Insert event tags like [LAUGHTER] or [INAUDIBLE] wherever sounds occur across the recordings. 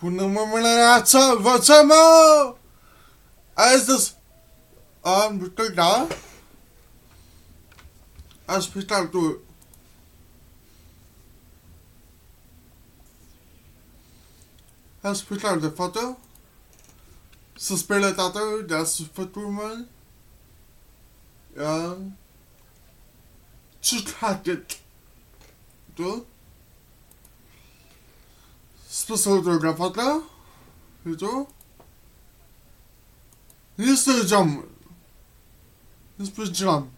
Mâneața, învăță-mă! Astăzi am da? Am spital tu. Am spital de fată. Să spele tată de sufletul meu. Ja. Czytatet. Tu? Spasol droga padla? Widzą? Nie stwierdzam. Nie stwierdzam.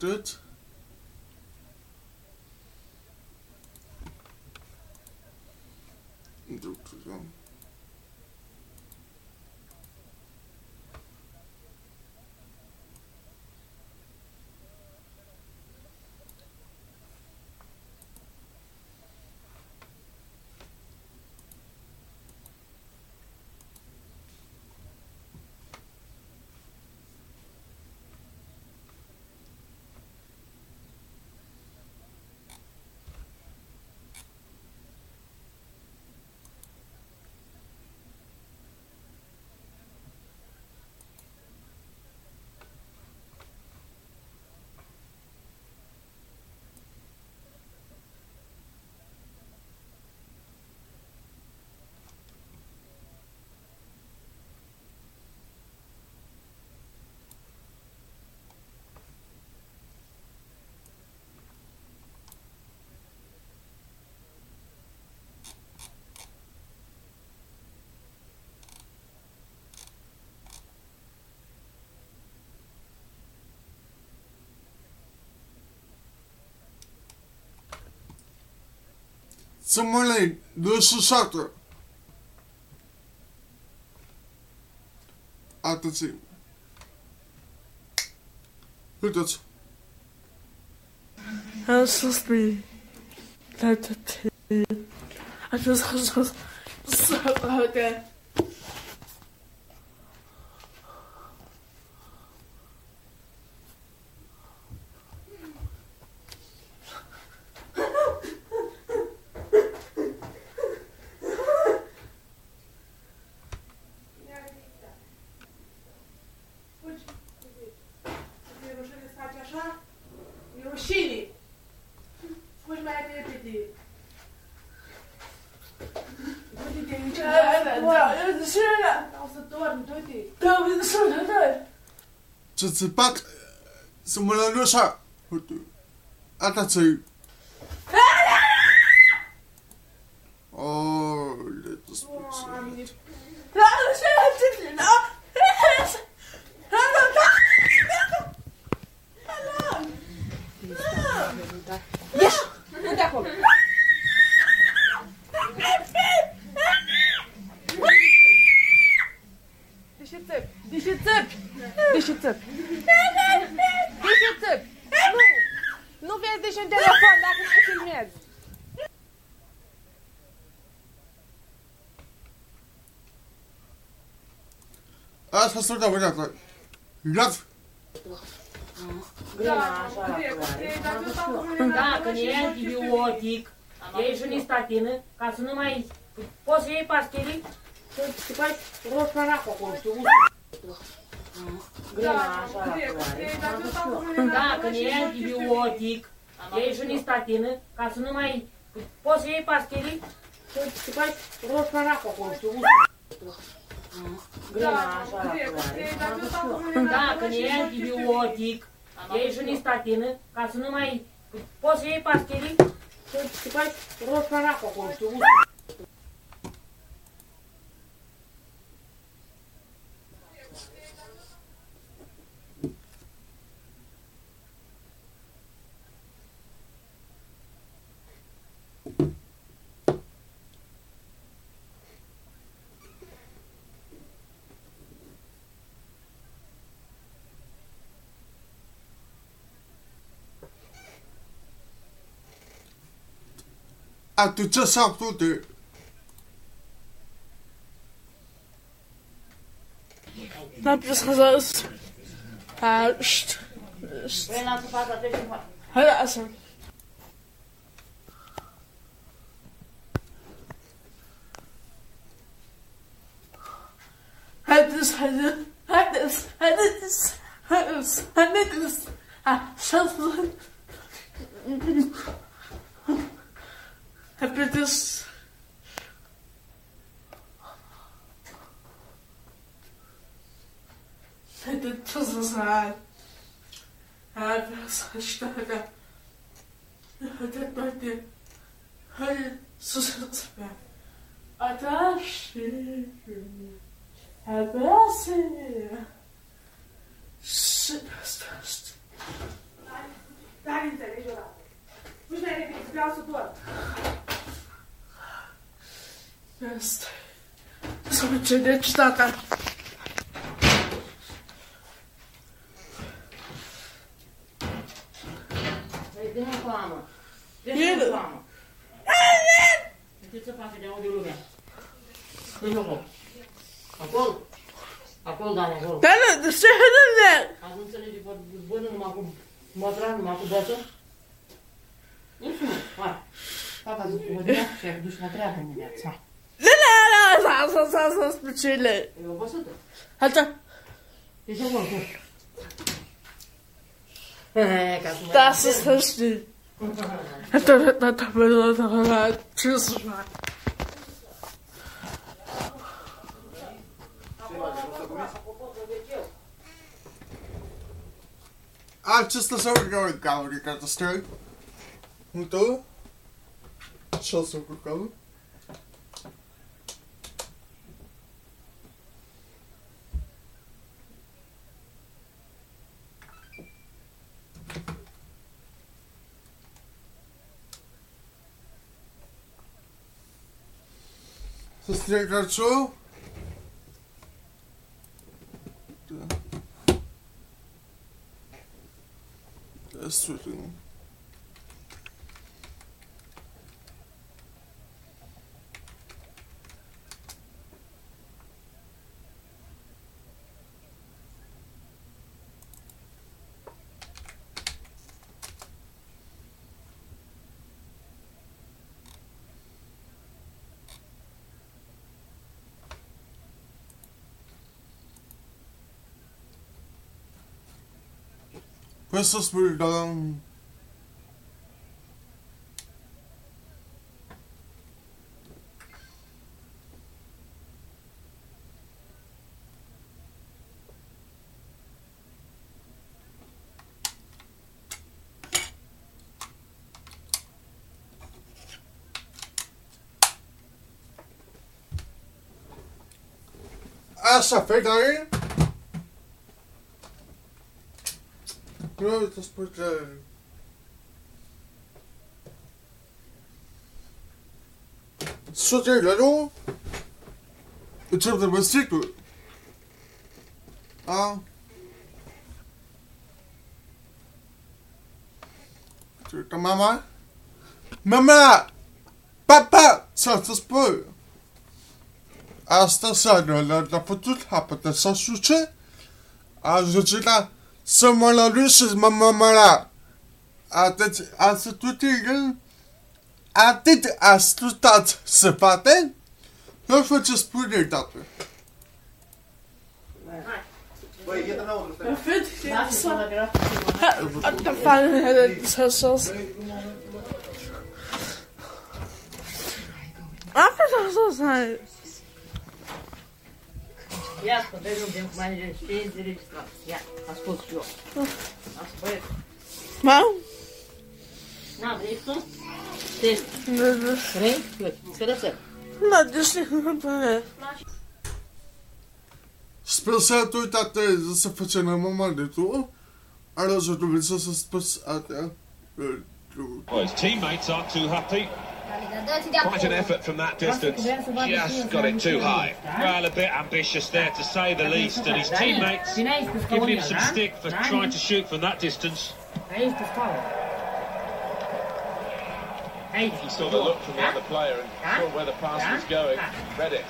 toutes. Despre geam. Atât. Sămălei, 27. Atât. Uitați. Sus me. Let it I just, I just, so okay. E rușine să faci așa? E rușine! Fugi mai repede! Du-te de aici! O să dormi, du-te! Ți pat să mă lănu așa. Uite. Ata Asta sunt da, uite. Iat. Grâna așa la culoare. Da, când iei antibiotic, iei și nistatină, ca să nu mai... Poți să iei pastilii și să faci roșcarac acolo, știu? Grâna așa la culoare. Da, când iei antibiotic, iei și nistatină, ca să nu mai... Poți să iei pastilii și să faci roșcarac acolo, știu? Grâna așa la culoare. Da, când iei antibiotic, iei și nistatină, ca să nu mai... Poți să iei pastilii și să faci roșcarac acolo, știu? att du tar samt och du. Napis razas. Pa es, Hajde, es, sam. es, hajde, es, hajde, es, hajde, es, ah, hajde, es, Hepiniz Senin tuzuzlar Her saçlarına Hadi hadi Hadi susunuz be Ateş Hebesi Süperstast Nein, nein, nein, nein. Нужно репить плясу тот. Yes. Sonuçta de zaten. Değil mi kulağıma? Değil mi kulağıma? Evet. Bütün sefer de o yolu ver. Değil mi kulağıma? Akol. Akol da akol. Değil mi? Şehrin ver. Akol seni bu bunun makul. Matran makul basın. Hai. Tata zic că mă dea și ai dus la treabă în viața. Nu, nu, nu, să, să, să, să, speciale. E obosită. Asta. Ești acolo, tu. He, ca să mă... Da, să, să știi. Asta, da, da, da, da, da, da, ce să fac? Ah, just as over going gallery got the story. Ну то, Сейчас его кукалу. Сестре Горчу. Да. Да, суть ему. Spirito Ah, ça fait d'ailleurs. No, spojrzałem. Co ty, Lelu? Co to bez cyklu? A? Czy to mama? Mama! Papa! Co to spój? A stasano na na potut hapata sa suche? A Samanlarush's mamamara. Atât, atât, atât a stutat să poate, nu știu ce spune tatăl. Hat gefallen hätte das Schuss. Ach, das ist halt. Ascultă, dai un timp mai de știi înregistrat. Ia, ascult și eu. Ascult. Mam. Na, vrei tu? Test. Vrei? Uite, Speră să. Nå, det skal Spil să tu, tată, să facem mama de. Well, his teammates aren't too happy. Quite an effort from that distance. Just got it too high. Well, a bit ambitious there to say the least, and his teammates Cine ai spus că giving him some stick for trying to shoot from that distance. Aici te scaunul. Hej! He saw the look from the other player and saw where the pass was going. Read it.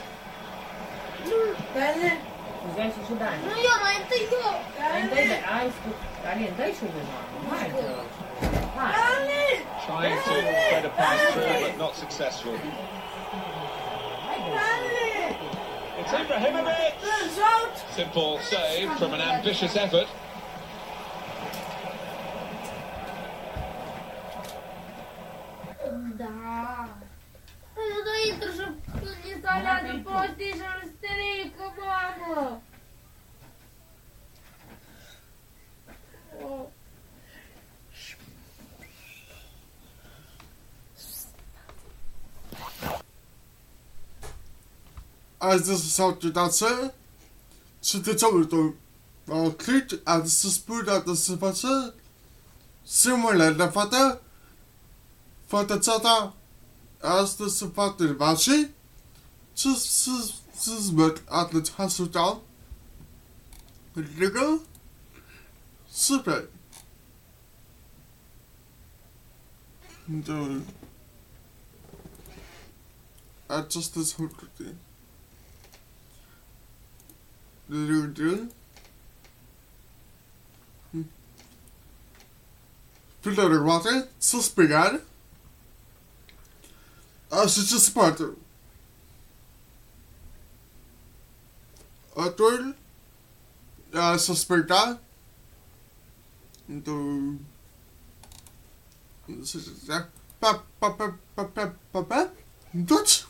Dale. Взяй сюда. Nu eu, mai întâi eu. Mai întâi de... Ai spus... Alin, dă-i și lui, mă. Hai, că... Hai. Trying to thread a pass through, but not successful. It's Ibrahimovic! Simple save from an ambitious effort. Da. Nu da intră și ni se aleagă prostii și Strică, mamă. Oh. Astăzi s-au citat și de ce uită? Au click, a să spune de să face simulele de fată, fată țata, astăzi se face vași, și să să zbăt atât hasutal. Ligă? Super. Da. Aceasta sunt hotărâte. Ludu. Filter de water, să spigar. Așa ce se poate. Atul, a să spiga. Do. Să se pa pa pa pa pa pa pa. Dutch.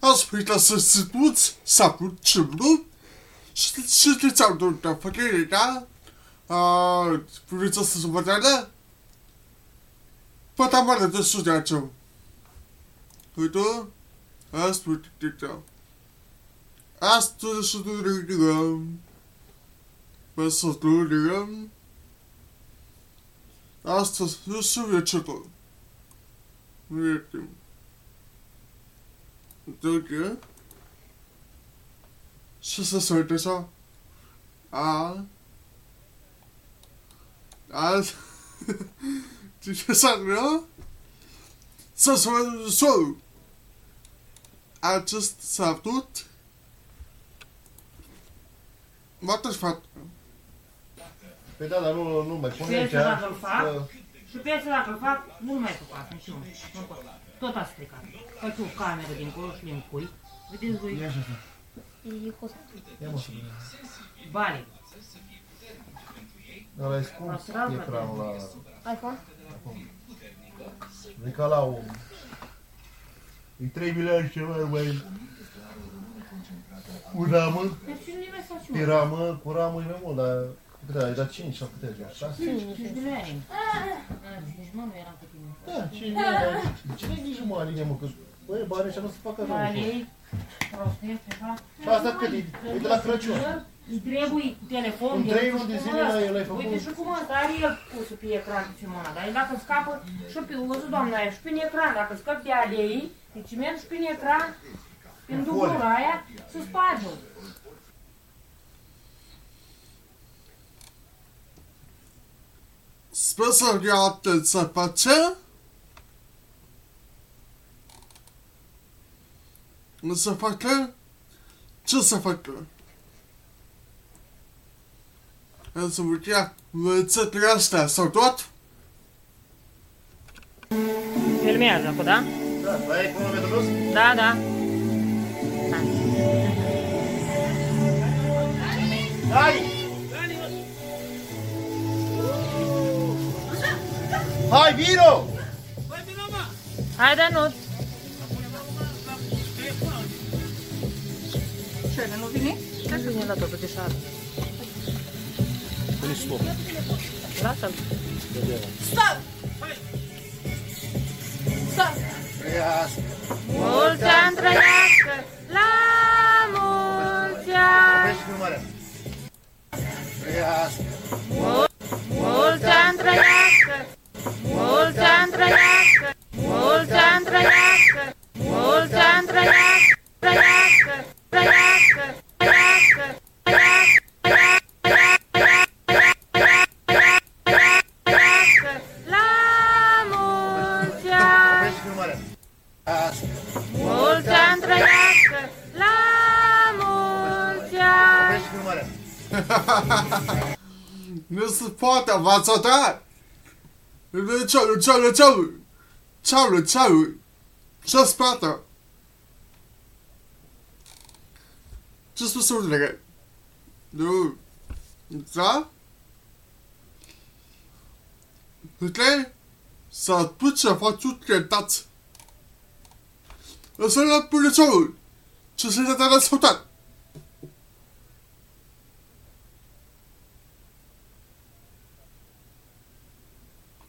hospitalsızlık, sabırçılık, şiddetli saldırıda fakirliğe, rızasızlıklarla patamada da sudaçım. Hıdı, hospitalsızlık. Astro suduruyorum. Ve suduruyorum. Astro suduruyorum. Üretim. Dücke, și să se uite așa. A. A. [LAUGHS] Ce ce s-a Să se sol. Acest statut What the? Pe da, dar nu, nu mai pune aici. Și pe asta dacă îl fac, nu mai fac, niciunul. Nu pot. Tot a stricat. Faci o cameră dincolo și le împui. Vedeți voi, Ia așa, așa. E hostă. Ia mă să vedem. bani. Ăla e scump Măsurați, mă, ecranul la... iPhone? E ca la un... E 3 milioane și ceva, mai... Cu ramă, Deci nu nimeni să faci pe ramă, cu ramă e mai mult, dar... Câte ai dat 5 sau câte ai dat? 6? 5 milioane. Nici mă, nu eram cu tine. Da, 5 milioane. dar Cine nici nu mă aline, mă, că... Băi, banii ăștia nu se facă rău. ușor. Banii, prostie, ceva. Și asta cât? E, e de la Crăciun. Îi trebuie telefon. În el trei să luni de spună zile asta. l-ai- l-ai făcut? Uite și cum ăsta are el pus pe ecran pe Simona, dar dacă scapă și pe uză, doamna, e și pe ecran, dacă scap de alei, de ciment și pe ecran, în dublura aia, să spargă. Sper să gata să face. Nu să facă? Ce să facă? El să vrea rețetele astea sau tot? filmează acum, da? Da, mai ai cronometru jos? Da, da. Hai! Hai, vino! Hai, Danuț. Ce, nu vine? Ce să vine la tot de șară? Lasă-l. Stop! Stop! Trăiască! Mulți ani trăiască, la mulți ani. Oprește filmarea! Trăiască! Mulți Australia! ciao, ciao. Ciao, ciao. Ciao, Sparta. Just for something like it. No. your foot to duce facutile so I put pune ceaul. Just se dă de la sfătat.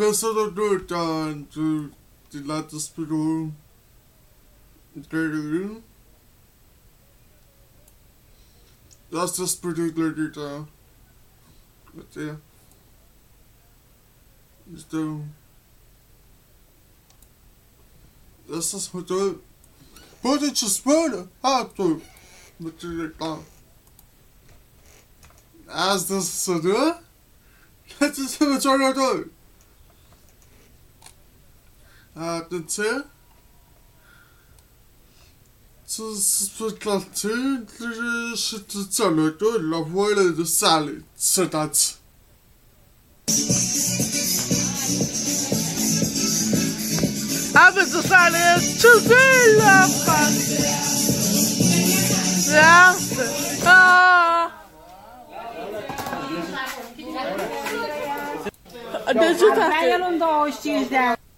Spencer Dort de, de la Despedor Gladiator. That's just pretty gladiator. But yeah. So. This is what I. But it's just better. How to. But yeah. As this is a do. [LAUGHS] That's just what I do. hadise tsatsatsalatu la voile de sali tsatats Aber so sale ist zu viel oh Lachen. Ja. Ah. Das ist das.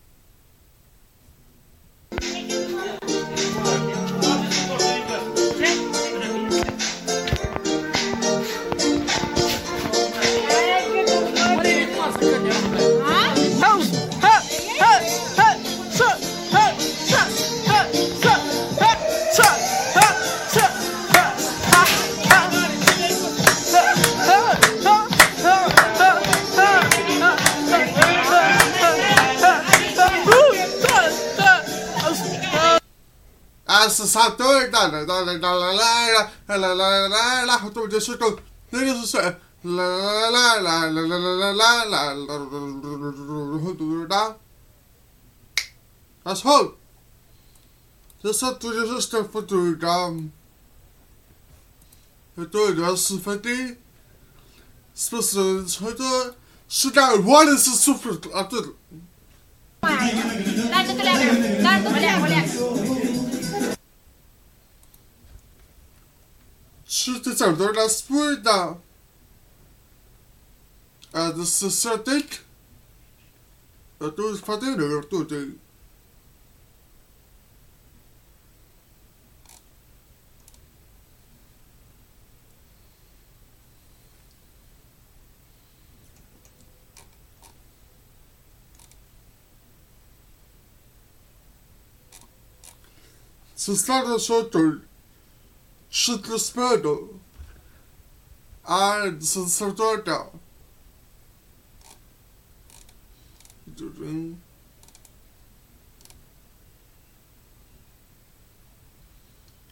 assassinato da da da da da da da da da da da tu de sotto de sotto la la la la la la la la la la That's hope. Just have to just step for two down. For two dollars and fifty. Specials for two. Shoot out one is a super. After. Wow. Şurada Sardorlas burada. Adısı Sırtık. Adı Fatih'le yurttu. Sızlar da soğuttur. Shitlespedo and Sacerdotal.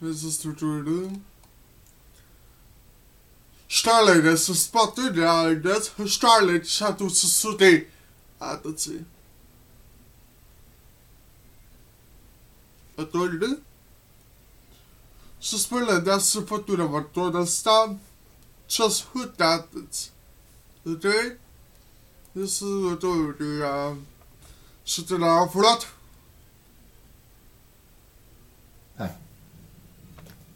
This is Tortured. Starlight has spotted and that Starlight Shadow Susude. Ah, that's it. Authority? Då den stan just huddatet. Det är det så då du ja så det där förlåt.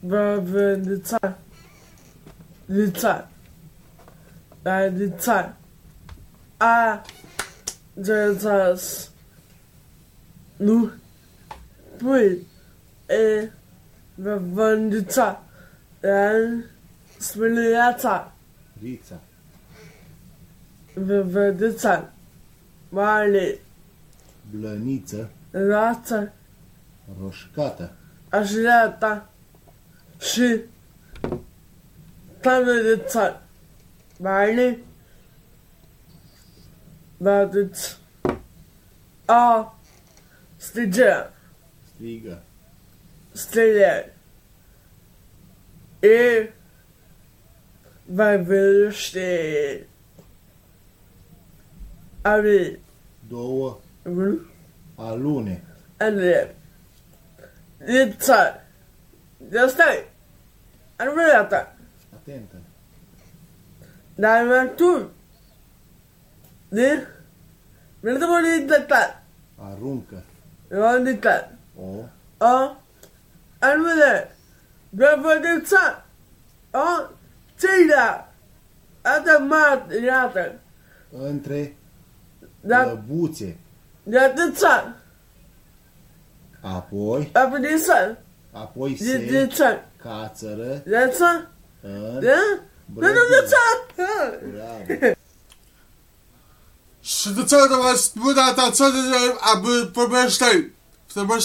Vad det tar. Det tar. Nej, det tar. Ah, det tas. Nu. Pui. Eh. Wewandrica. En Smiliaca. Rica. Wewandrica. Mali. Blanica. Raca. Roszkata. Ażleta. Szy. Tameryca. Mali. Badyc. O. Stydzia. Striga. seja e vai ver você ali. Doua. Uhum. já está a Destai. Arvelata. Atenta. Daimantum. De. Merda bonita. Arunca. Bonita. O. O. anule, găvădăța, o, țila, adămat, iată. Între da. lăbuțe. Iată Apoi. Apoi țar. Apoi se. De țar. Cațără. De Da? Bravo. Bravo. [LAUGHS] Și de ce nu mă spune atenție de a vorbește? Să mă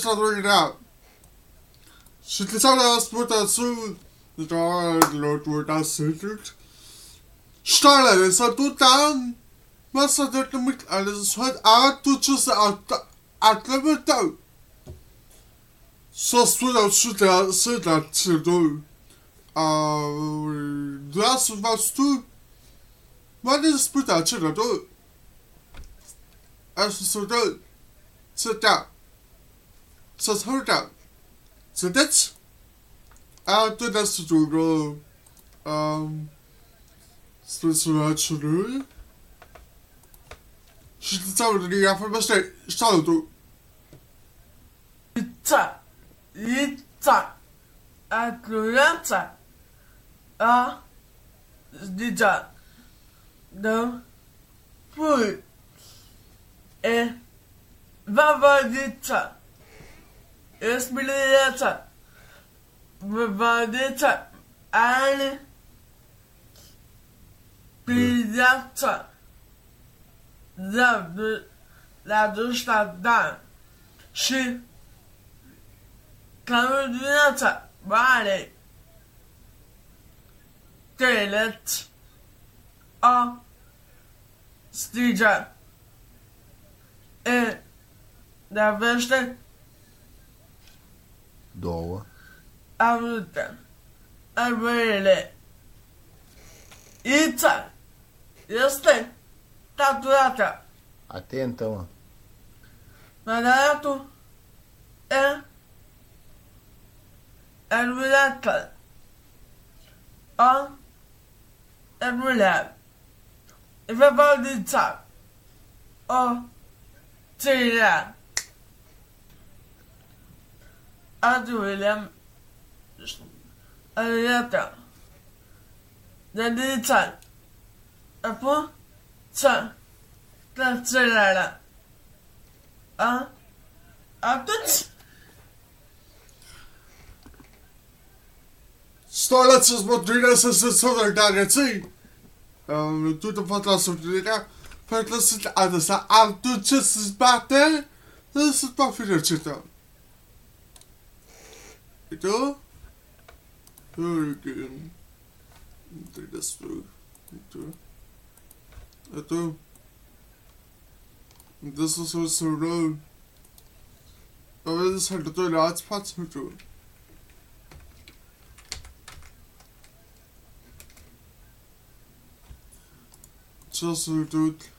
da. Și de ce de mai spune ta su da lo tu da sunt. Starle, så du dan. Vad sa du till mig? Alltså så att att du just att att det var då. Så skulle jag sluta sluta till då. Ah, det så var du. Vad är det spruta till då? Alltså så då. Så där. Så hör där. Så Ah, det där så du då. Um. Så så där så du. Și de țară de ea vorbește salutul. Lita. Lita. Atluranța. A. Zdita. Da. Pui. E. Vavadita. Esbiliata. Vavadita. Jag skulle vilja så vad det så är blir så när du när du stannar så kan du veta vad det är delet av stigen är den värsta doa. Avuta. Arvele. Itza. Este. Tatuata. Até então. mas É. Arvilata. A. Arvilata. If I found it top. Oh. Tira. Adulem Aleta Dedița Apoi Să Cancelarea A? Atunci? Stolați zbătrirea să se solidare, ții? Tu te faci la solidarea pentru să te adăsa atunci să-ți bate să-ți va fi receptat. Så så rău. Aveți să te doi la ați față, tu. Så ser det ud. Og du der til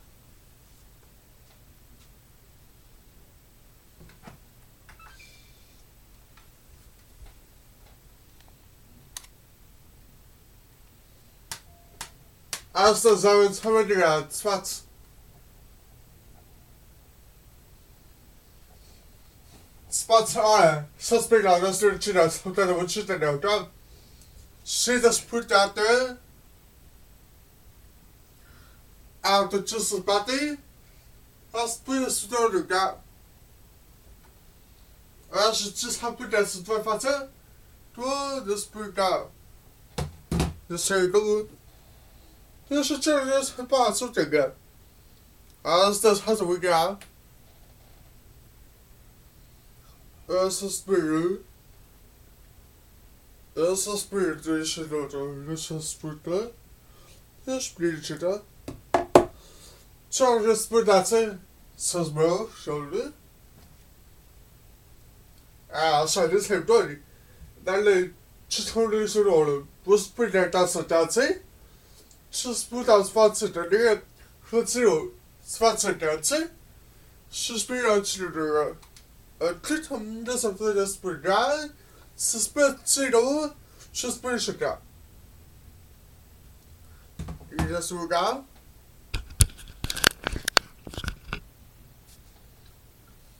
så restaurang 23. Jag så drar Att just decided to guess that. Asta zamiast hamburgera, cwac. Spots are suspect on the student children, so that would shoot the dog. She just put out there. Out the just body. I'll put a story got. I should just have put that to my father. To this put out. Just say go. 就是这就是把出这个，啊，这还是为干？呃，是 spirit，呃，是 spirit 这是那种，那是 spirit，那 spirit 知道，这是 spirit 这，是什么？晓得？啊，晓得才多的，但是吃头的是多了，不是 spirit 但是但是。是 是 spytał zwancedonego, chodził zwancedocy, się spytał ci drugiego. A ty tam nie zapytał spytał, se spytał, się spytał. I zasługał.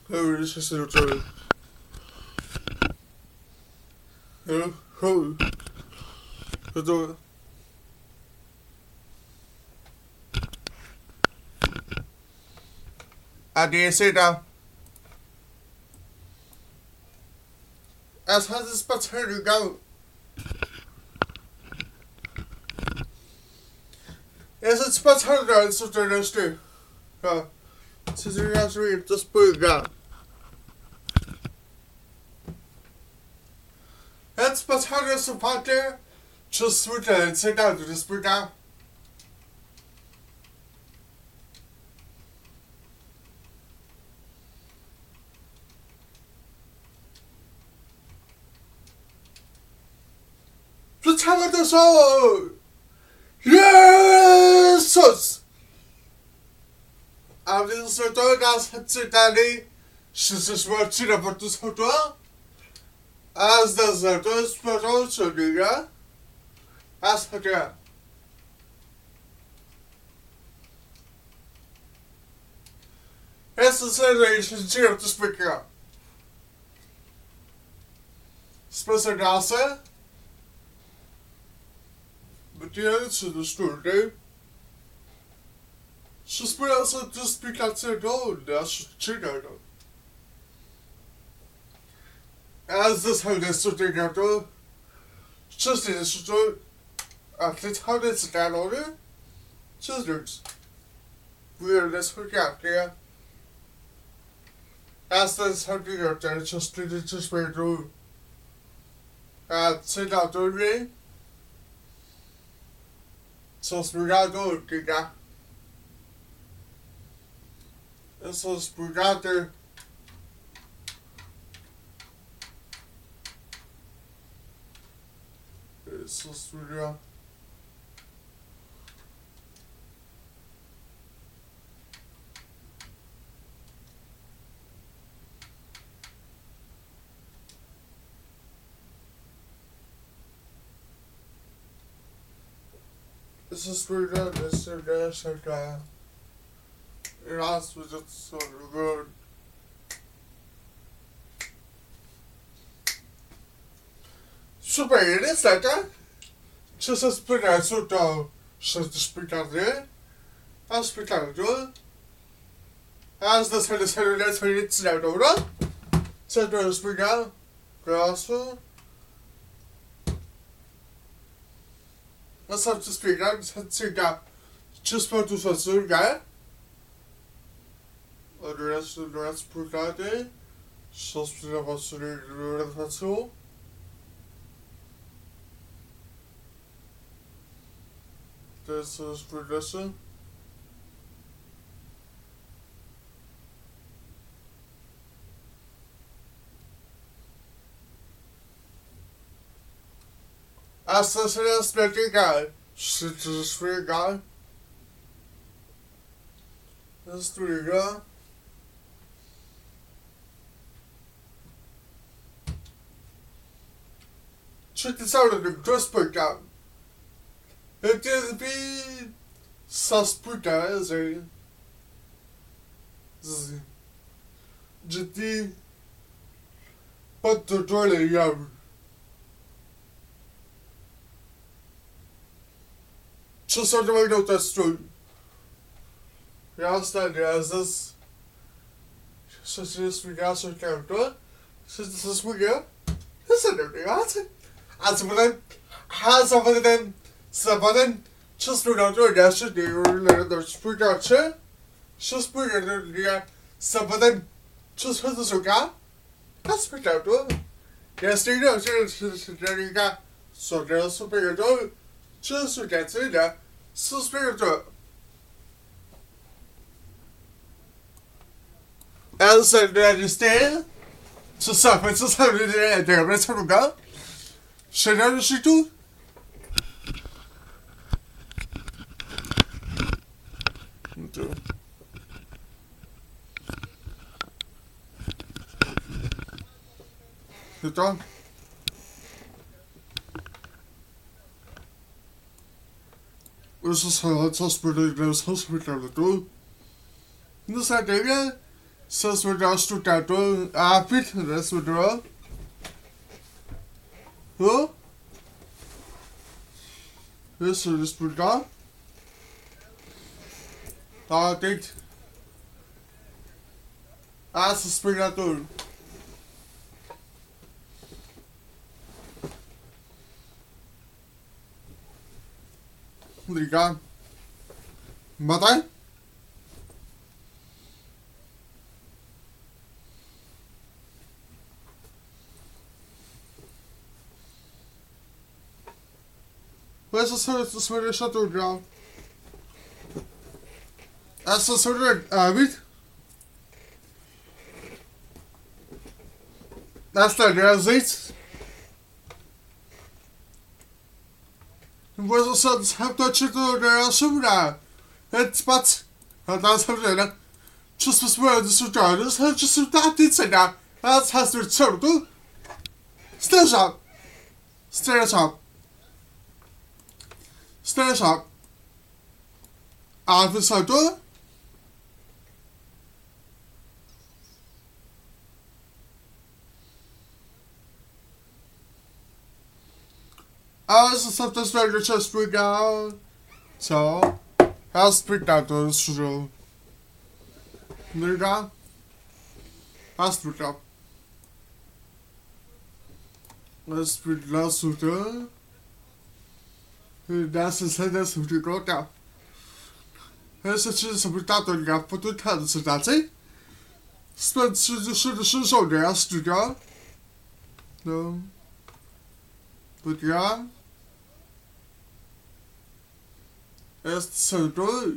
Hej, się się uczyłem. Hej, hej. To adresera. As Hans to go. As it's paternal and such an industry. Cesarea Street, the Spurga. That's paternal supporter. Just with the second to just the down. Agadasaur! Jesus! A więc Zotogas czytali wszyscy śmierci raportu z hotoa, a z desertu spadł czynnika, a z hotoa. Essa cena aí, gente, eu te explicar. Spencer Gossa, Dawson betydelsen är större. Så alltså inte spelat sig roll, alltså tidigare. as this how this shooting out to just in this to at least how this down order scissors we're this hook out there as this hunting out there just did it just where to uh sit out the ring så spurgado giga så spurgado så spurgado This Salzburgador, diga. Eu sou Salzburgador. Salzburgador. Was just so good. Super, it is that guy. Just a split out so down. So to speak out there. I'll speak out there. As the head is headed, that's how it's out over. So to speak out. Let's speak out. Just say, guy. Adres adres purgate. Sospira vasuri refasu. This is progression. Free Guy. This three guy. check this out in the dress breakdown. It is be suspecta as a GT but the young. Just sort of out that's true. Jag ständigt så ses vi ganska kanske. Så det så mycket. Det ser det alltså. Alltså på den alltså på den så på den just nu då det så det är det sprutar så så sprutar det det så på den just för det så ga. Det sprutar då. Jag styr då så så det är så det så på då just så det så. Alltså det är det så sa men så sa det det det är så då Chegar no sítio? Então. Então. This it's hospital, there's hospital too. This idea says we're just to tattoo, ah, fit, that's what we're Huh? This is pretty good. Ah, think. Ah, suspira tudo. Obrigado. Matai? Essa senhora Chateaugrand. Essa senhora Abid. Esta gazet. Vad som sagt hämtat Chateaugrand sura. Ett spats. Att han sa det. Just for smörd så där. Det har just has upp. Alfa Salto. Alltså så att det svänger sig springa. Så. Här springer det så. Nu då. Här springer. Hospital Sutter. Das ist Alles ist auf das Weltwirtschaftsspiel egal. So, hast Brickdatus schon. Nigga. Hast Brickdatus. Das wird das Hotel. Das ist halt das Hotel Gota. Essa tinha sabotado a oportunidade de cidade. Spent the shoes on the ass to go. No. But yeah. Söderö.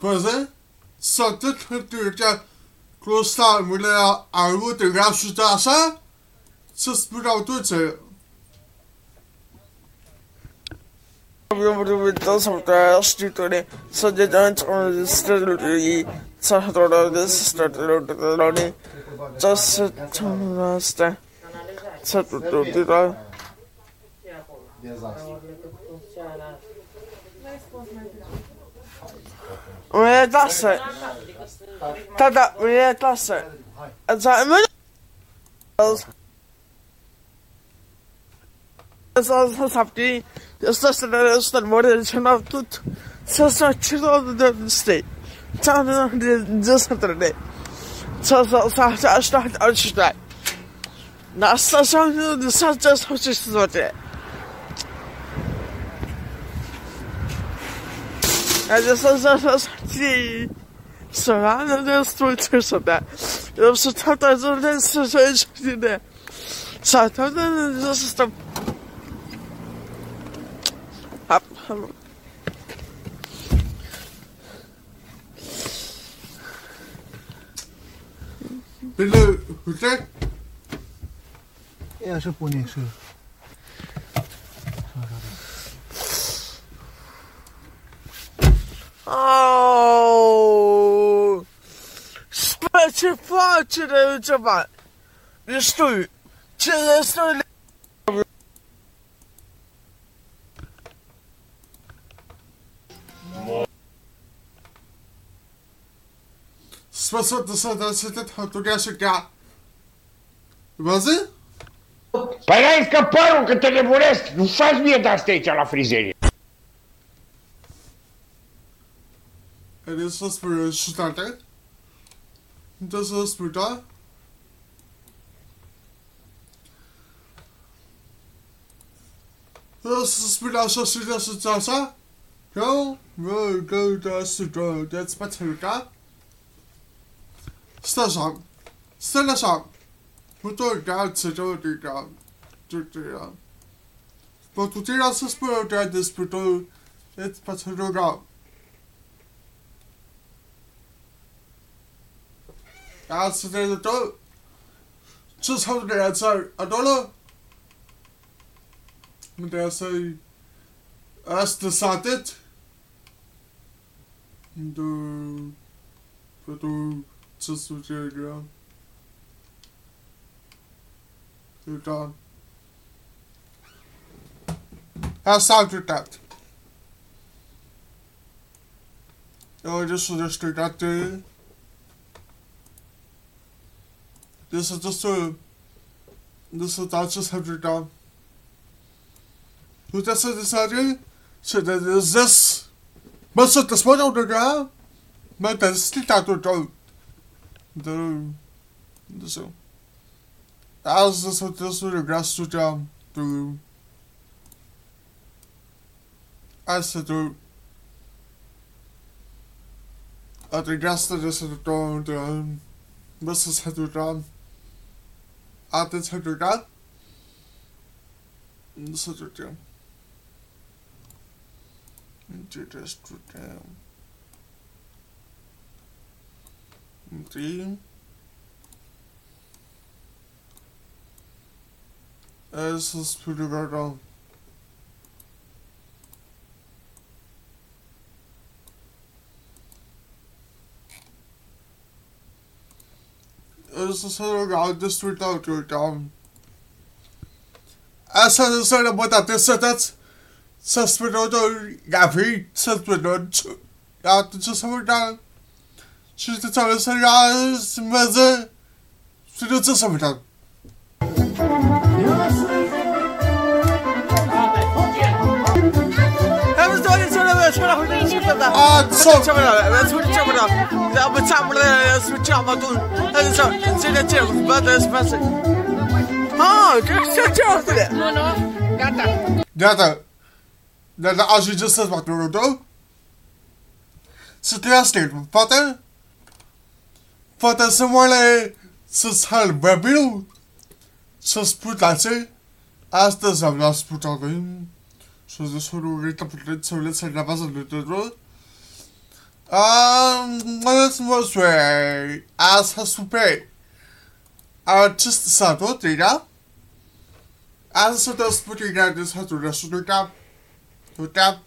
Både Söder tillbaka klostermiljöer arvo deras utdannelse så spelade du till. Övervintrar saknar styrtårni, så det är inte om styrtårni, sahtårni, styrtårni, sahtårni, sahtårni, sahtårni, ويا تحصل تدع ويا تحصل أتعمل sabti istasyoner istan morel chenap tut sasa chiro de stay tana de zesatrede sasa sasa ashtaht ashtaht na sasa de sasa sasa sasa Also das ist etwas, die surrounding us through tears of that. Eu sou tanta gente de é. Só tanta gente está Up, hello. Hello, who's that? É japonês. Oh! Spre ce de ceva? Nu știu, ce este спасут соответственно тугашика. Văză? Păi ai că părul că te nebunesc! Nu faci mie de asta aici la frizerie! Er ist das für Starte? Das ist für da? Das ist für das, was du das jetzt sagst? Ja, wir gehen das zu da, jetzt mal zu da. Stasam. Stasam. Puto da zu da, die da. Du, da. But tu tiras sus por da des puto. Jetzt mal zu da. Ja, så det er død. Så så det altså er dollar. Så i sattet. Du... For du... Så så det er Det er done. Her sagde du det. Jo, det så det stykke at det... This is just a. This is that's just hundred down. Who does it decided? So that is this. Most of the spot out the ground. But that's still out the door. The. The so. As this what this with the grass to down through. As to oh. do. At the grass that oh, is at the door down. Mrs. Heather down. At the Heather down. This is it down. Into this down. Three. This is pretty right on. This is how I just went out to it down. As I said about that, this that's suspended Gavi, suspended. Ja, det är så där. Så tabda switch tabda switch tabda لا بتعمل switch على طول هذا سينا تيرف بدل اسمه ها كيف تيرف نو نو قاطع قاطع Dat de als je dus dat maakt door door. Ze terecht vatten. Vatten ze maar ze zijn babyl. Ze spoedt aan ze. Als de zon was spoedt aan hun. Ze is zo door dit op dit zo dit zijn dat was het door. Um, let's mostly as has prepared. Uh, just sabe, tira. As se das putina des hat du das du da. Du da.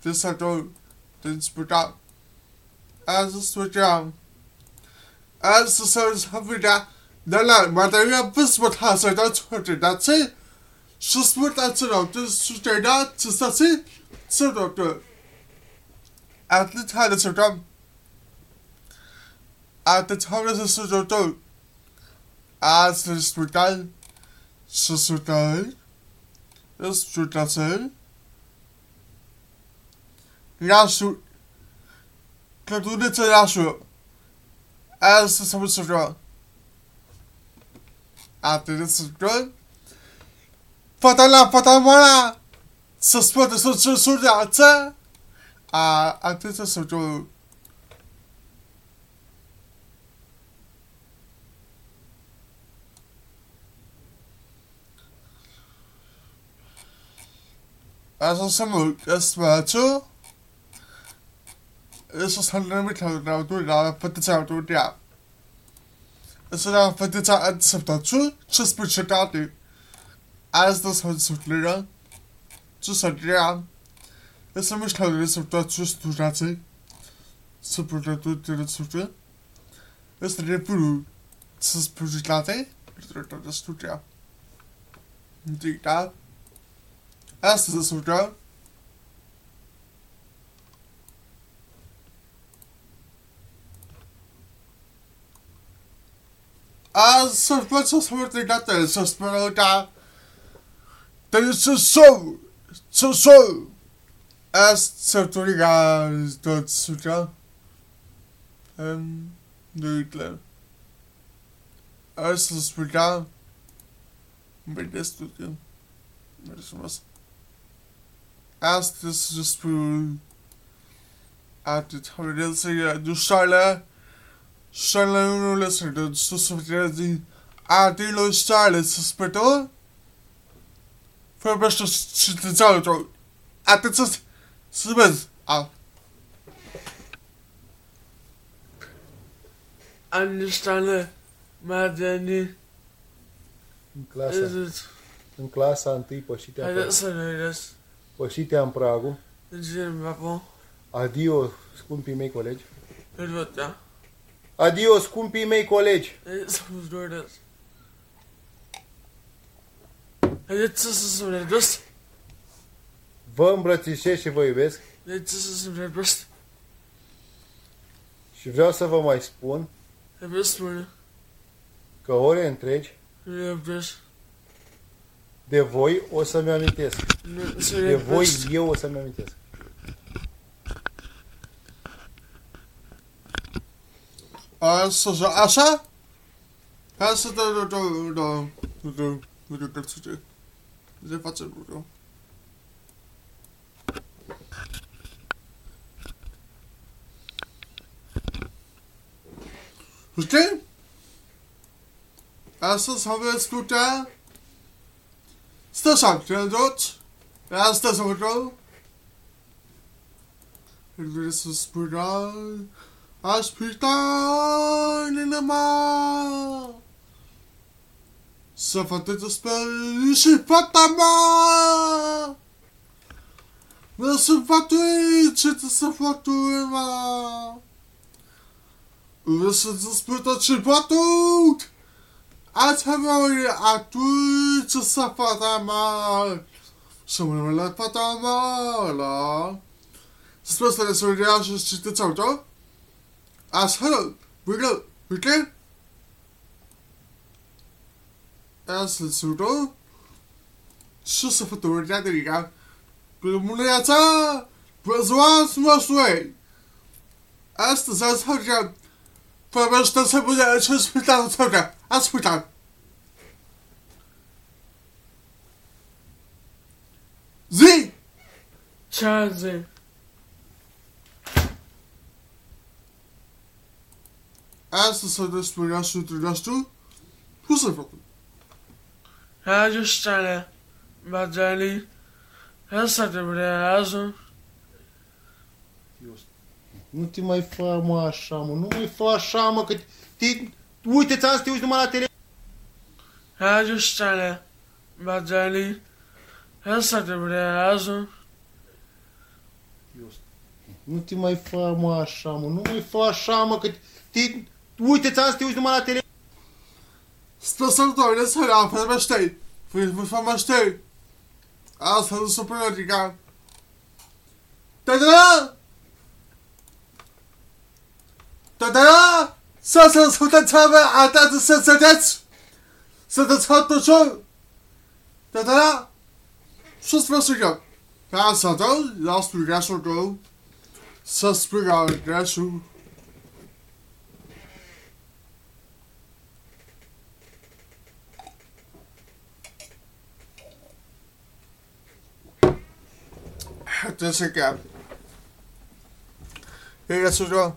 Des hat then split puta. As es puta. As se so es hat wieder. Da la, ma da ja bis mit has er das hat da ze. Schus wird als er das zu der da zu das. Zu dort at the time of Saddam at the time of Saddam as the Sudan Sudan Sudan Nasu Kadunita Nasu as the summer Sudan after this is good Fatala Fatamara Suspect the Sudan a artistas 就 Alltså som Lucas Macho Eso es el nombre que la altura puede ser altura. Eso era puede ser aceptación, just por checar. As dos horas sufrieron, just saldrían. Ja sam myślał, że jestem tacy strażacy, co produkują tyle cudy. Jestem nie pulu, co spożyć laty, które to do studia. Digda. A ja sobie zasłużę. A sorbacja smartego też, co smarota. To jest co są, co są. Essa autoridade do social um, do Hitler. Essa hospital merece tudo. Merece mais. Essa hospital atât. Vedeți să dușala șala nu lăsă de sus din atilo șale suspectă. Fără să se At the time. 是不是啊？Understand madeni în clasa, în clasa întâi pășitea pășitea în pragul. Adio, scumpii mei colegi. Adio, scumpii mei colegi. isso să se Vă îmbrățișez și vă iubesc. Și vreau să vă mai spun că ore întregi de voi o să-mi amintesc. De voi eu o să-mi amintesc. Așa? Așa? Așa da da da da da. Da da da da da. De facem lucru. Verstehen? Erstens haben wir jetzt gute Station dort. Ja, Station Control. In diesem Spital. Ein Spital in der Mauer. Se fantete spell, și fata mea! Mă sunt fatuit, ce te să fatuim, mă? Muszę spytać ratunku! A tavoje a tu sa fatamal. Someone will let fatamala. Supposed to so reactions to the total. As hello, we go, we can. As the pseudo. Just a photo with that you got. Glumulata! Brazil smash way! As the Zaz Hajab. Po prostu sobie udałem szpital, dobra, a szpital. Z! Czarny. A co sobie z pojazdu, trygastu? Pusy potem. Radziu szczere, badali, rasa dobrego razu. Nu te mai fa, mă, așa, mă. Nu mai fa așa, mă, că te... Uite, ți-am să te uiți numai la tele... Rádio Stana. Badali. Essa de breazo. Nu te mai fa, mă, așa, mă. Nu mai fa așa, mă, că te... Uite, ți-am să te uiți numai la tele... Spăsătorile să le pe meșteri. Fui 다다야 사서 소단 참아 아따드 사사다츠 사다 사또 쇼 다다야 쇼스프로스가 가사다 라스프가쇼도 사스프가 가쇼 This again. Here, that's what's wrong.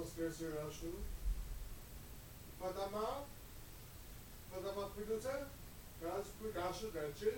խոսքերս երաշխում։ Պատամա, պատամա փիլոցը, գազ փիլոցը գաչի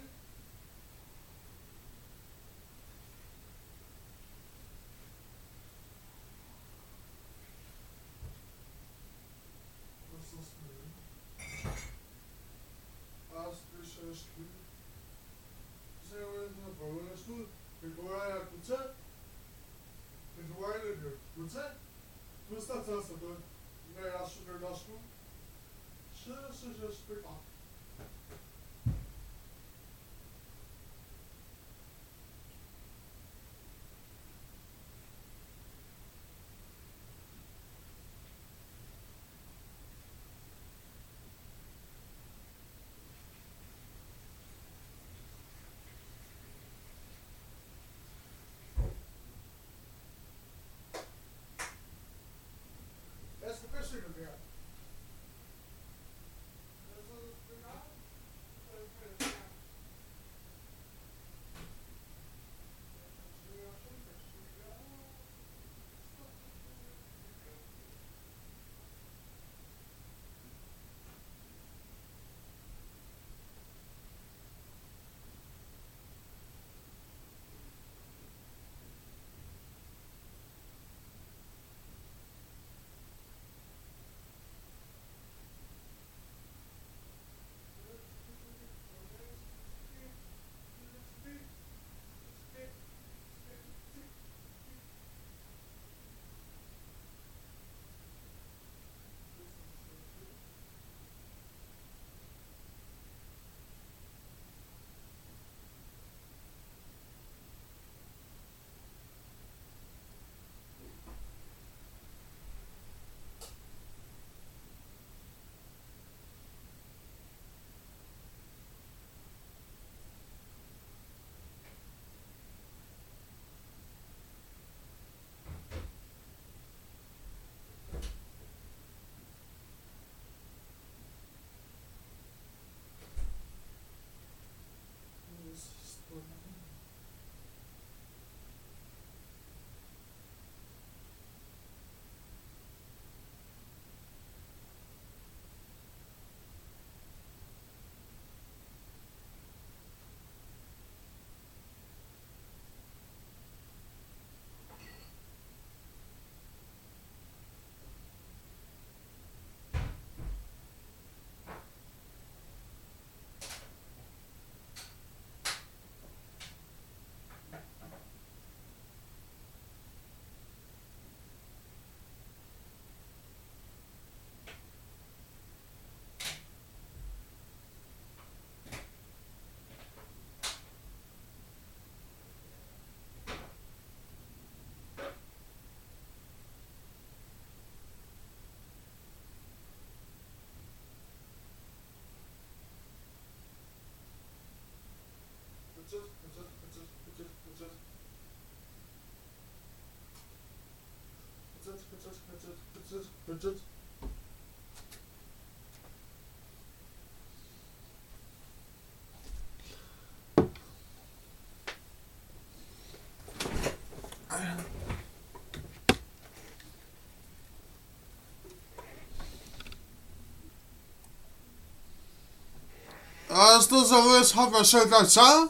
Stegosaurus har man sökat så.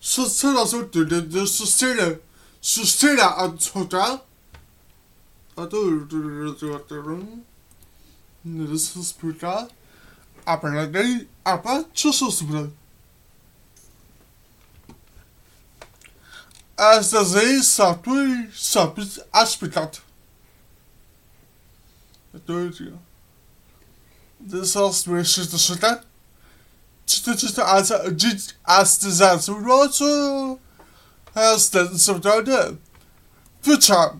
Så ställer sig ut det, så ställer, så ställer han sådär. Og du, du, du, du, du, du, Nede så spurte jeg Apa, så så spurte Astăzi satul s-a pus aspicat. Deci, de s-a smerit și de er çıtı asa cid astı zansı rotu. Hastan sabdada. Fıçam.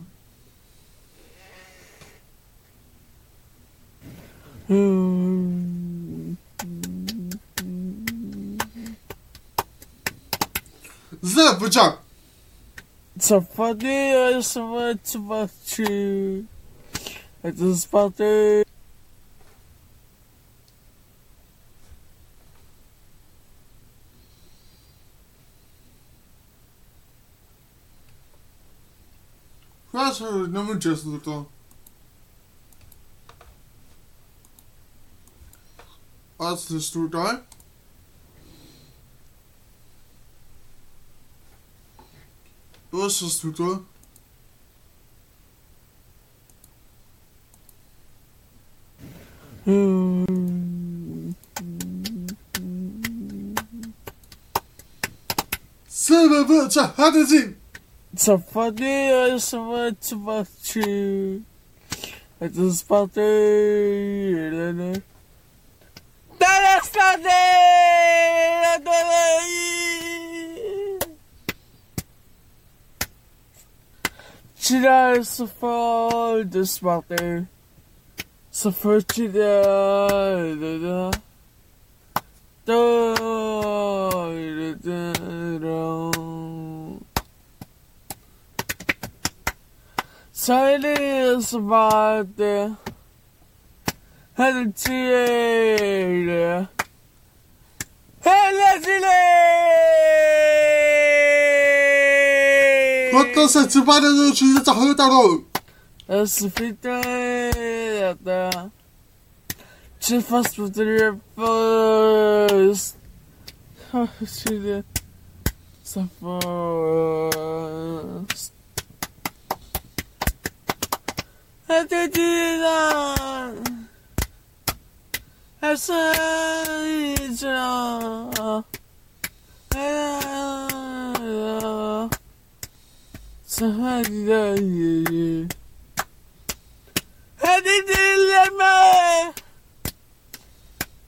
Zı fıçam. Somebody else wants about you. It is about it. Hvað er nummer just þetta? What's the student? What's the student? Sebebe hadi zin. Somebody else wants about you. It is about it. That is not it. Tira så for det smarte. Så for tira det der. Da det der. Silence var det. Han tira. Hela tiden! What se ci pare di ci da hota ro. Sofita da. Ci fast with the first. [LAUGHS] She did. So first. Öteciler Her şey icra Seherleri Hadi dinleme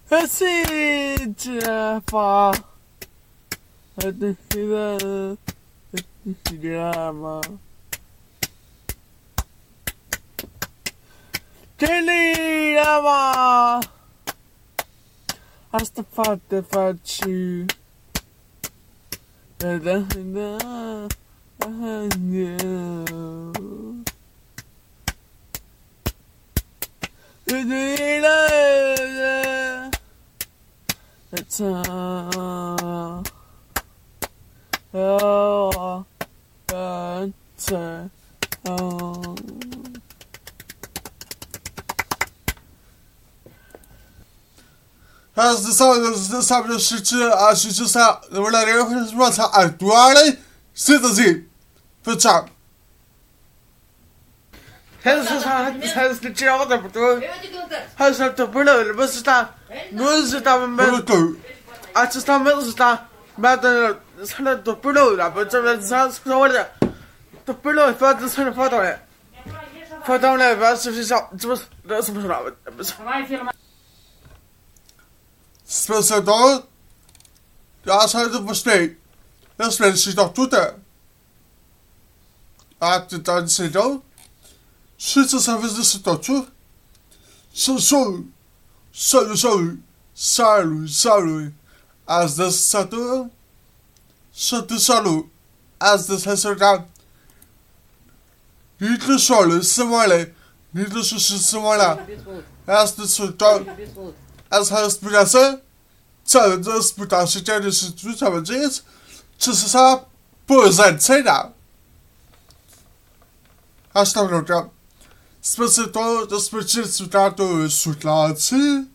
Hesi cefa hida. Hadi drama. Delirama. Hasta fatte facci. Da da da. It's a oh, it's a oh. Has the sound of the sound of shit, I should just have the word I was actually citizen. Fıçam. Helst helst det jag där på. Helst att det blir det så där. Nu så där med att så där med så där. Men det så där då blir det på så där så så var det. Då blir det för att så för det. För de där var så så så så så Speciellt då. Jag sa det på steg. Jag skulle sitta och tuta. Att det danser då. Sitter så vid det sitter tu. Så så. Så så. Salu, salu. As det az hastası cały szpital siedziany życia będzie jest, czy została polecenia. Aż tam robię. Specjalnie to, to specjalnie to sytuacji.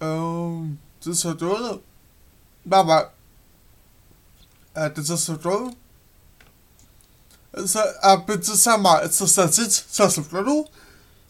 Um, to co to? Baba. A to co to? A by to sama, co stracić, co się wkładło?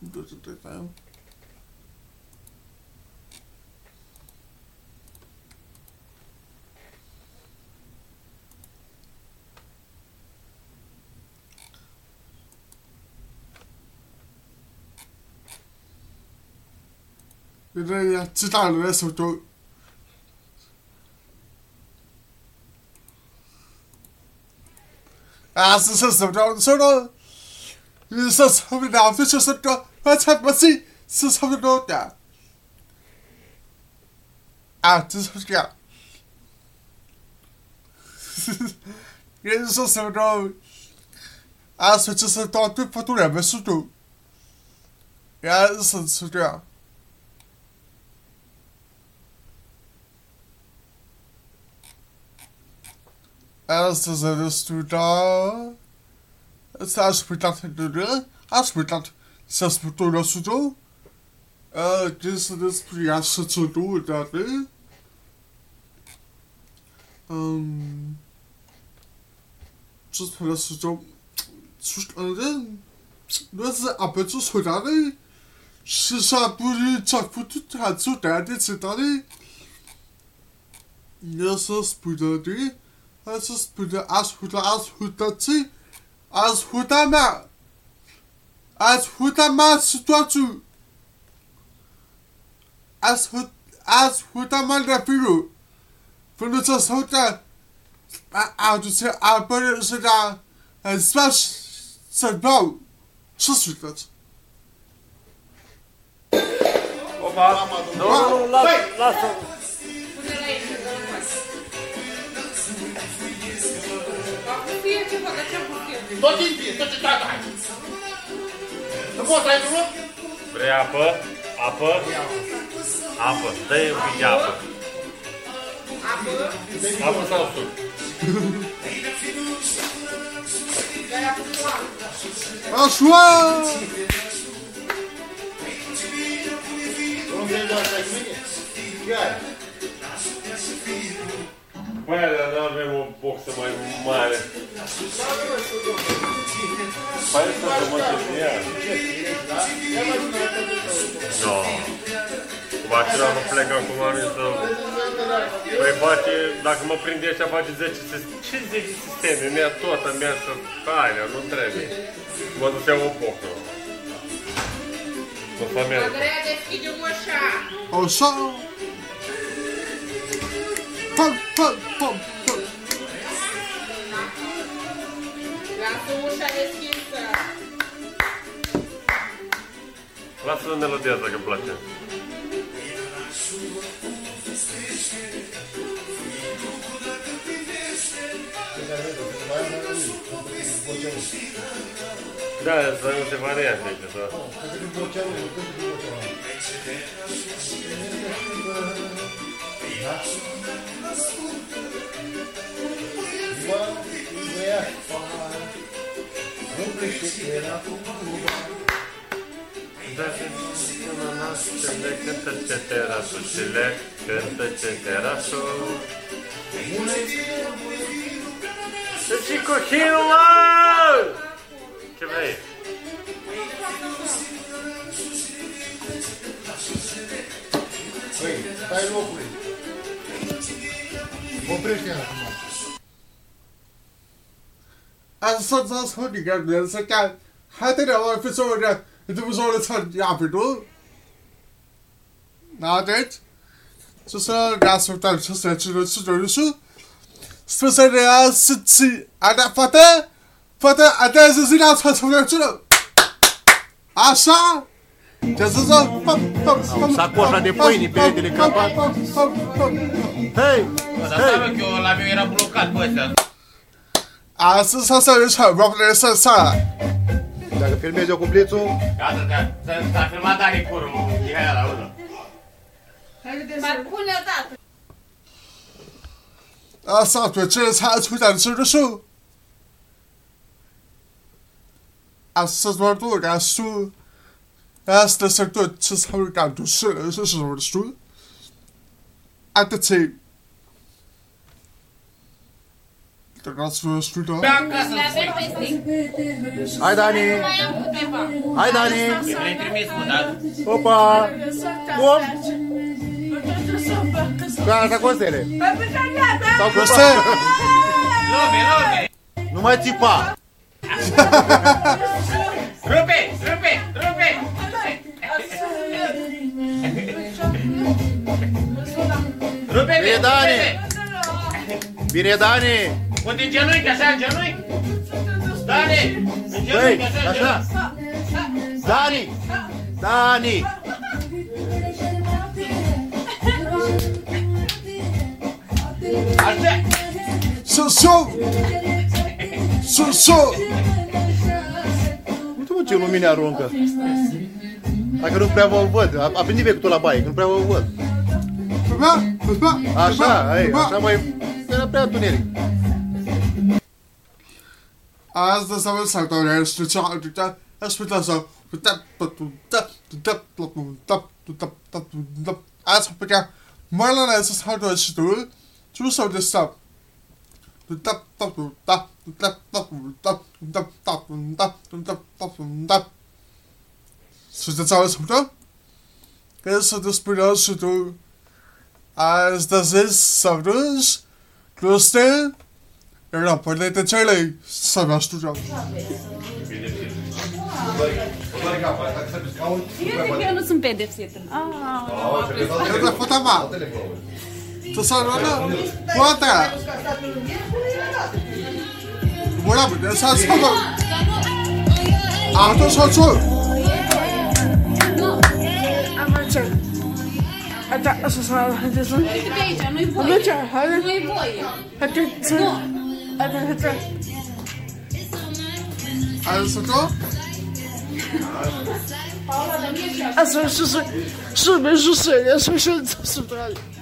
Does it take time? Jag tittar det så då. Alltså så så då så då. Så så där för så vi noget der. Ah, det så du du med så du. Så så der. Altså, så det, er spillet As Resultat, als ist das mit du das du, äh, das das Priasse zu du da will. Ähm, das das du zu stellen, das aber zu soldaten, Sisa ist çakputu tatsu derdi çıtari. Yasas budadi. ist budadi as huda as hudatı. از هوتما از هوتما ستواتو از هوت از هوتما رفیقو فلوت از هوتا اعدوسی اعبار سدا اسمش سرباو چه سویدت Opa, não, não, lá, lá, lá. Opa, nu, nu, lasă, lasă. Tot timpul, tot timpul, nu poți să ai drumul? Vrei apă? Apă? Apă. Dă-i un pic de apă. Apă? Apă sau suc? Așa! Nu vrei doar să ai cu mine? Chiar. Păi, dar nu avem o boxă mai mare. Păi, să mă întâlnia. Nu. Cum acela mă plec acum, să... Păi face, dacă mă prinde așa, face 10 sisteme. Ce 10 sisteme? Mi-a tot, mi-a să... Hai, nu trebuie. Mă duc să iau o boxă. O să merg. Andreea, deschide ușa! Așa! pom, pom, pom, pom. Lasă ușa deschisă. Lasă-l în melodia asta că-mi place. Da, sunt niște variante aici. Da. Da. Ceterasul, cele, cântă ceterasul. Deci continuă! Tá Ce vrei? Păi, stai locului. Oprește acum. Assassins Hundigan, den så kan... Hade det varit för sådana... Det var sådana som jag förstod. Nadet. Så så gasvurtar så stretcher så dör så. Så så det är så si ada fata fata ada så si nas så dör så. Așa. Ce să să? Sacoșa de pâine pe ele de capat. Hey! Mas já hey. sabe que o lábio era blocado, pois é. A sensação de rock na sensação. Dacă filmezi eu cumplițul... Gata, că s-a filmat Dani Curul, Mihail, auză. Mai pune dată! Asta, pe ce s-ați uitat în sărășul? Astăzi mă duc, astăzi... Astăzi sunt tot ce s-a uitat în sărășul, atât ce Căcați struita? Pe! Hai, Dani! Hai, Dani! Le trimis, mă, da? Opa! Cum? Da, asta costele! Sau coste! Lobe, lobe! Nu mai tipa. Rupe! Rupe! Rupe! Rupe! Bine, Dani! Bine, Dani! Cu din genunchi, așa, în genunchi! Dani! În Băi, genunchi, așa, în așa! genunchi! Dani! Dani! Așa! Să să Să să Uite mă ce lumini aruncă. Dacă nu prea vă văd. A, a venit vectul la baie, că nu prea vă văd. Așa, ai, așa mai... Era prea întuneric. as the seven sectors to chart to hospital as hospital Marlon as how to do to so this stuff so that's how it's hospital the this production to as does this subdues to stand raportele de cele să vă știu Fíjate que eu não sou pedepsită. Ah, eu da foto mal. Tu să rola? Quanta? Bora, bora, să să. Auto să să. Avanțăm. Ata, să să. Nu e voie. Nu e voie. Ata, să. acertou? Acertou? Acertou, Juscelino, acertou, acertou.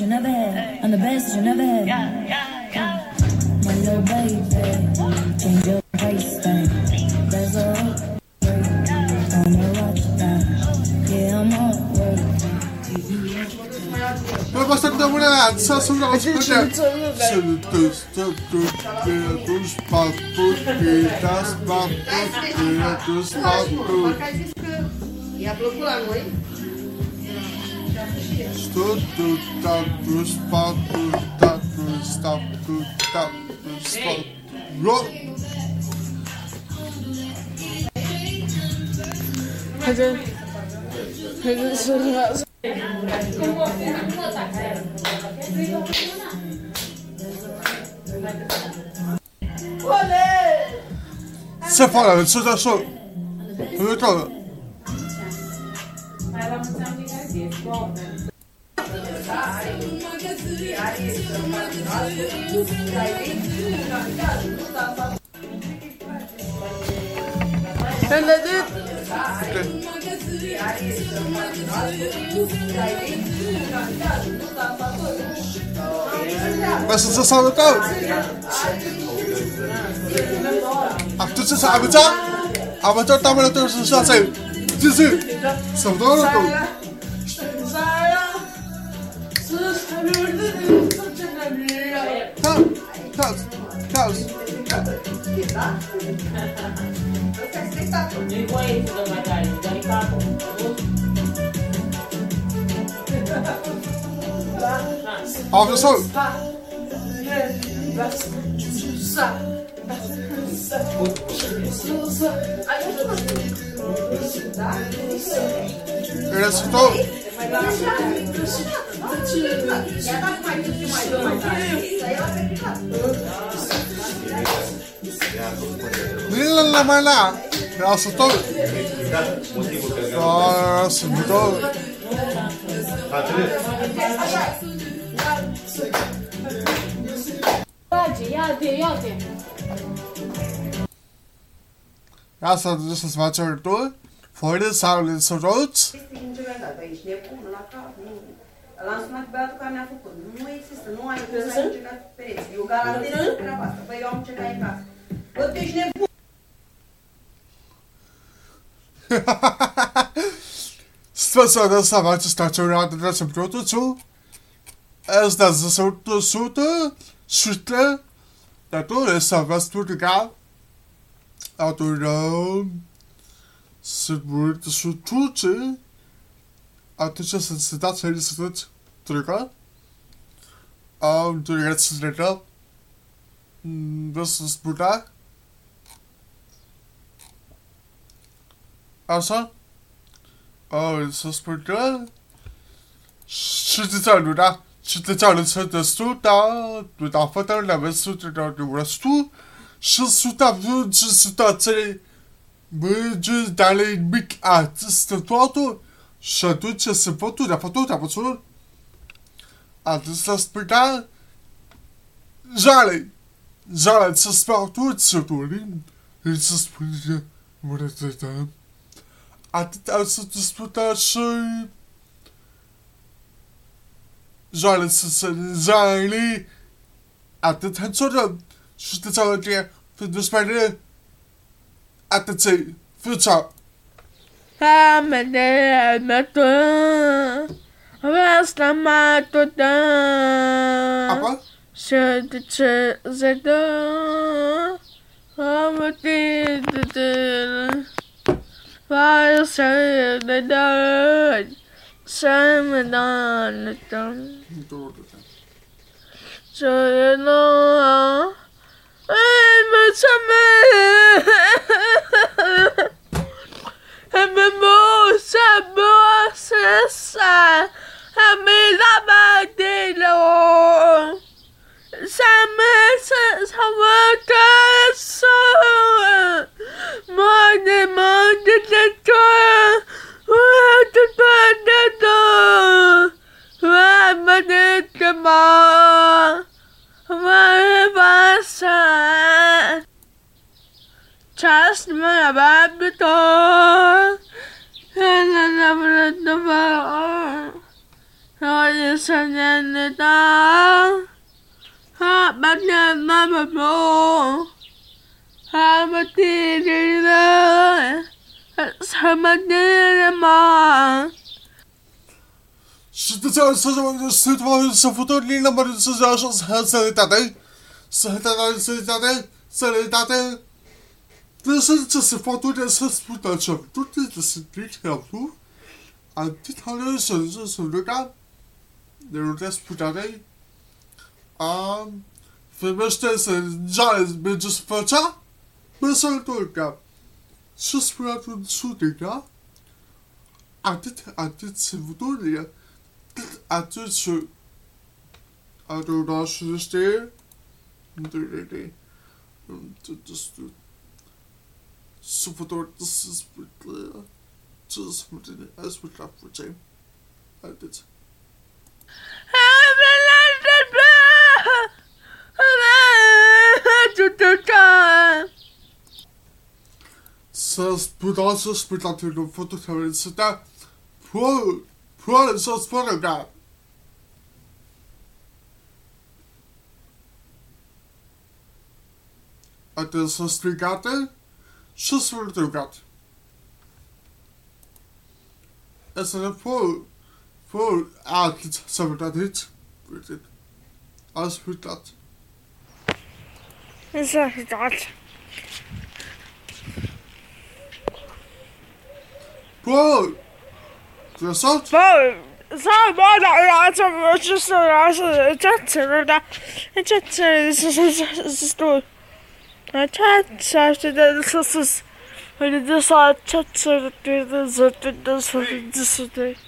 you never had. I'm the best you never had. Yeah, yeah, yeah. My little baby. gostando da mulherada, só não gosta de mulher. Todos os papos, das papos, dos papos. E a procurar, não é? Tudo tá pros papos, tá pros papos, tá pros papos. Hadi. Hadi sorun lazım. Se fala, não precisa só. Eu tô. Benedict. Okay. Nasılsın Sandık abi? Aktüsü sabıca? Amatör tam olarak tüm sosyal sayı. Cüzü. Sabıda olarak tüm. Sus, ömürdü. Sus, ömürdü. Tamam, tamam, tamam. Exato. Você é viu só? Ele vai vai. 没啦啦嘛啦，要十多，要十多，要的，要的，要的，要十多，十多块钱都，分的少，你收多少？L-am sunat pe băiatul care mi-a făcut. Nu există, nu ai cum să ai pe pereți. Eu garantez că treaba asta. Băi, eu am încercat în casă. Bă, tu ești nebun. Spencer restaurante staționat de las în produsul. Esta zăsăută sută, sută, dar tu restaurant studica. Atunci, sunt multe sutuțe. Să dați truca. Am trucat să truca. Vreau să sputa. Așa? Oh, så spurgte jeg. Så det tager du der. Så det tager du til det stod der. Du der for der laver Și aduce-se votul, votul, votul. A dus la spital. Жалей! Жалей, це спартується турін. І це сприйде мене там. А ти там це ти спитаєш. Жалей, це це не жалей. А ти там чорта, що ти цього ти підвіш мене. А ти цей, фічав. Så spurgte jeg. Hvad MMO, Samoa, Sessa, Amela Madelo, Samus, Samokas, Mon démon de l'étoile, Ouais, tu peux d'être, Ouais, mon démon, Ouais, va ça. Just me about the door. And I never let the bell. Rồi như sao nhà người ta Ha bắt nhà ma bà bố Ha bắt đi đi đi Sao bắt đi đi mà شفت تاع السجن من السيد فاضل سفوتو لي نمبر السجن عشان سهل سهل تعطي سهل تعطي سهل تعطي سهل să tate să tate Det så til se for du der så sputter så du det det så lidt her du. Og det har det så så så du kan. Det er det sputter det. Um for hvis det så jeg vil just for ta. Men så du kan. Så sputter du så det kan. Og det er det til du der. Er det så er du da synes det? Det er det. Det this is clear. Just as we got for Jane. I did. Spurgte til nogle fotokameraer, så der prøv, prøv så spurgte jeg Og det er så strigate, så spurgte du godt. Altså, det på, på alt, som er dit, det. Det er så hyggeligt. På, det er så, På, så var det jag som var så alltså, chatten där, chatten så så så stor. Chatten så så det så så och Çat çarşıda sısız. Böyle hani de saat çat sırtlarda sırtlarda sırtlarda sırtlarda.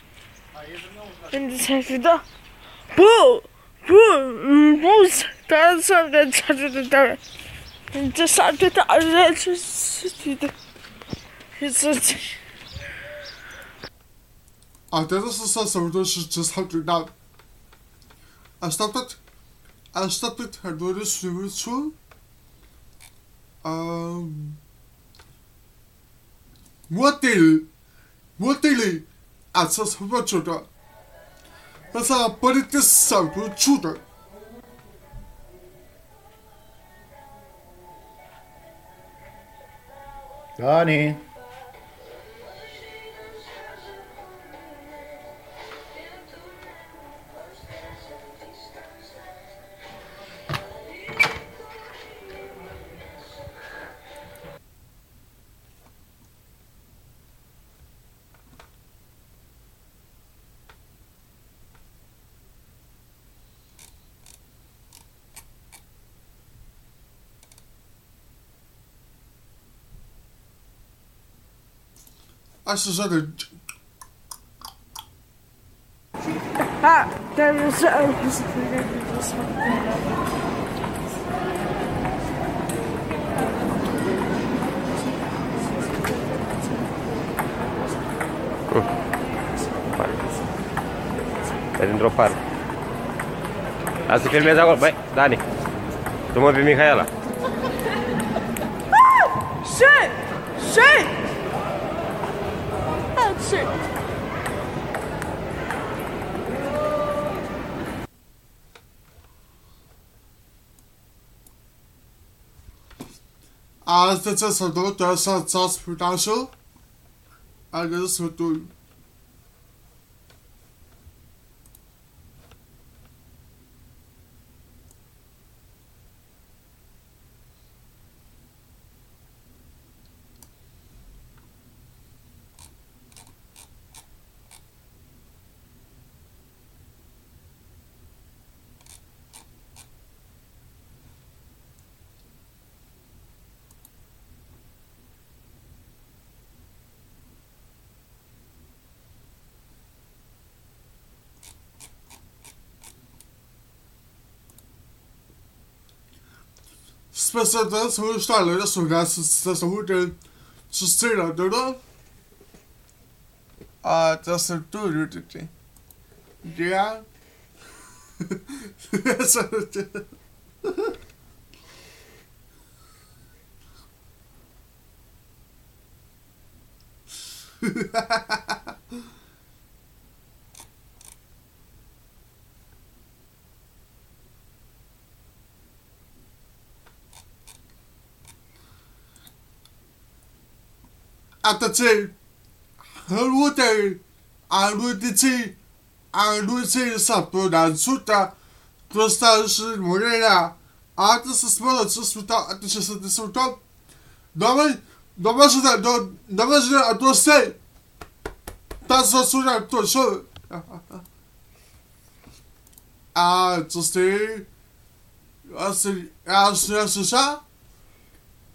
Şimdi çarşıda bu bu bu daha sonra çarşıda da de saatte de arada sırtlarda. 아, 대사 쓰사 서울도 진짜 삼중당. I stopped it. I stopped it. I noticed you were soon. Um. Model. Model. Altså, så var det der. Men så på det det samme I Susanna. Ah, there is a. Tá dropado. Nossa, firmeza agora. Vai, Dani. Toma pra Micaela. Ah, shit! Shit! 술. 아, 진짜 저도 다섯 다섯 다섯 알겠어 또. Spesielt den som hun steller det som jeg synes det som hun til så styrer du da at det ser dyr ut ikke. Ja. Det. Ha ha ha. Suta, prosta și murerea, atât să spără, să sputa, atât ce să discută. Doamne, doamne să te, doamne să atunci să ta să sună să. A, ce stai? Asta, asta, asta, așa?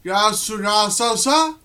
Ia sună asta, așa? Atât asta spune să te rog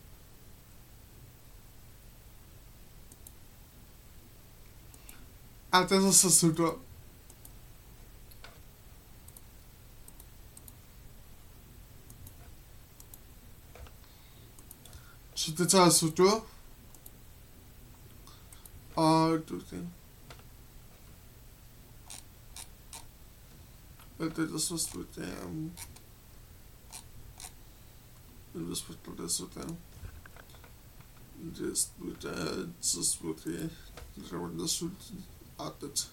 Ah, das ist das super. Czy ty co jest tu? A tutaj. Это это сосуте. Это сосуте сосуте. Здесь будет сосуте. Живот сосуте atât.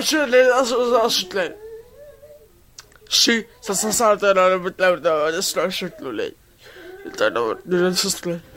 aşırı lezzet aşırı Sì, sta sassata la roba da slasciulle. Il tanno, non so slasciulle.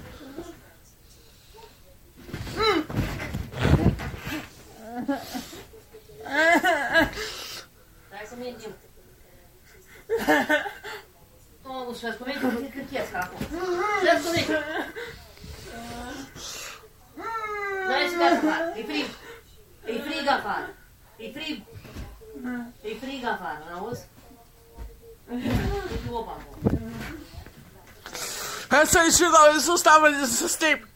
covered in this tape.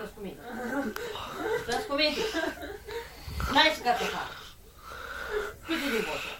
Разкуми. Разкуми. Знаеш как е това? Пити ми Боже.